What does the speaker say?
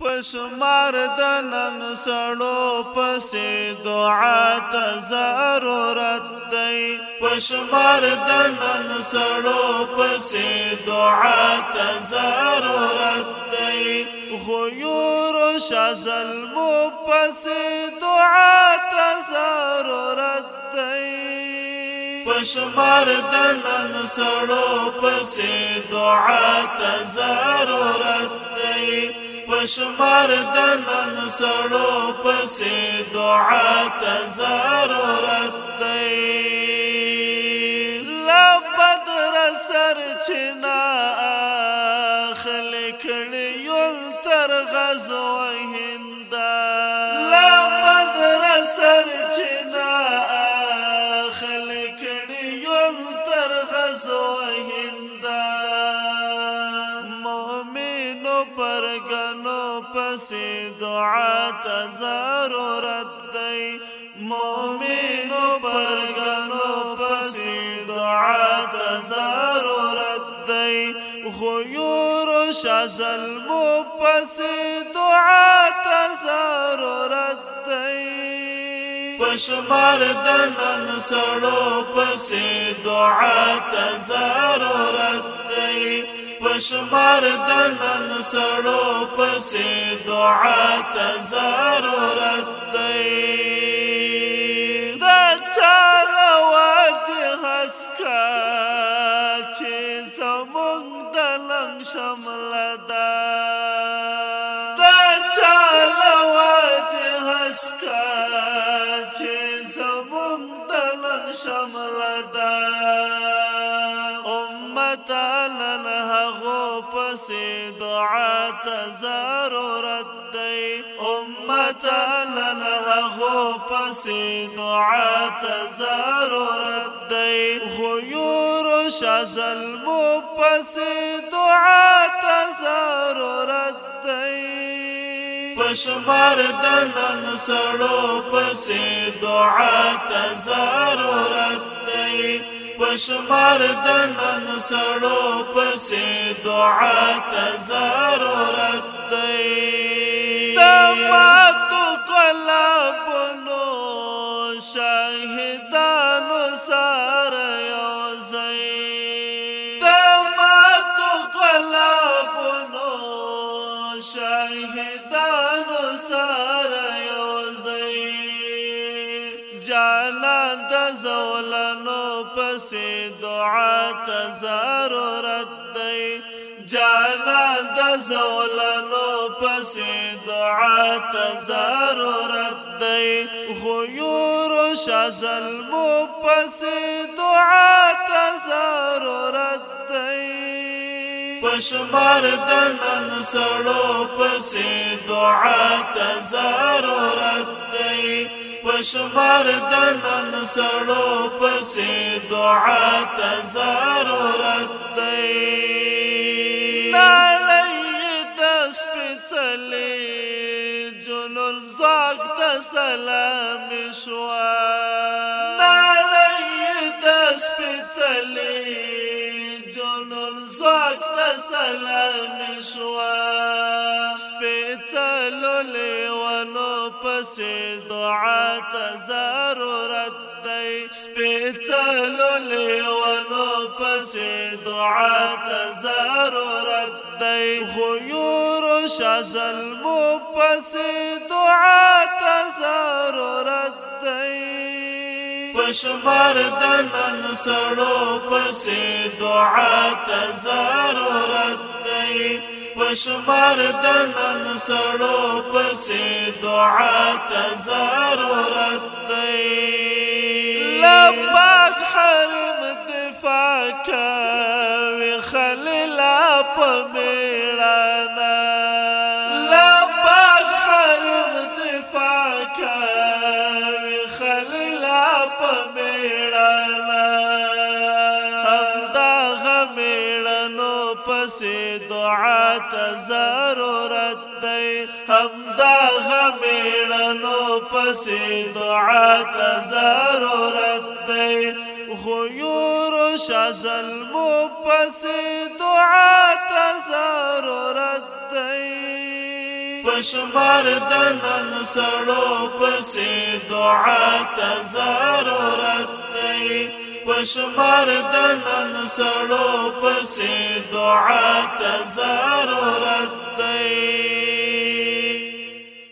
پشمار د ننګ سړو دعا ته ضرورت دی. پشمار د ننګ سړو دعا ته ضرورت دی. خو یور شازل مو دعا ته ضرورت دی. پشمار د ننګ سړو دعا ته ضرورت دی. پشمار دنن سڑو سړو دعا ته ضرورت دی. لا بدر سر چنا پرګنو پسې دعا ته ضرورت دی مؤمنو پرګنو پسې دعا ته ضرورت دی۔ خو یور شازل مو پسې دعا ته ضرورت دی۔ پشمار د نن سړو پسې دعا ته ضرورت دی۔ پشمار د نن سړو پسې دعا ته ضرورت دی. دا چال وجه حسکا چې زمونږ د لنګ شمل ده دا چال وجه حسکا چې زمونږ د لنګ شمل ده امت لن هغو پسې دعا ته ضرورت دی۔ امت لن هغو پسې دعا ته ضرورت دی۔ خو یور شازل مو پسې دعا ته ضرورت دی۔ پشمار د نن سړو پسې دعا ته ضرورت دی۔ پشمار د سڑو سړو دعا تزار جانان د زولنو پسې دعا ته ضرورت دی. جانان د زولنو پسې دعا ته ضرورت دی. خو یور شازل پسې دعا ته ضرورت دی. پشمار د نن سړو پسې دعا ته ضرورت دی پشمار د نن سړو پسې دعا ته ضرورت دی۔ نړۍ د سپېڅلې جنون زاګ ته سلام شوا۔ نړۍ د سپېڅلې جنون زاګ ته سلام شوا۔ سپېڅلو لیوانو پسې دعا ضرورت دی. سپېڅلو لیوانو پسې دعا ضرورت دی. خو یور شازل مو دعا ضرورت دی. پشمار د نن سے دعا ته ضرورت دی۔ پشمار دنن سڑو سړو دعا ته ضرورت دی۔ لبا غمیړنو پسې دعا ته ضرورت دی همدا غمیړنو پسې دعا ته ضرورت دی خو یور شازل مو دعا ته ضرورت دی پشمار دنن سړو پسې دعا ته ضرورت دی پشمار دنن سڑو پسی دعا تزارو رد دی.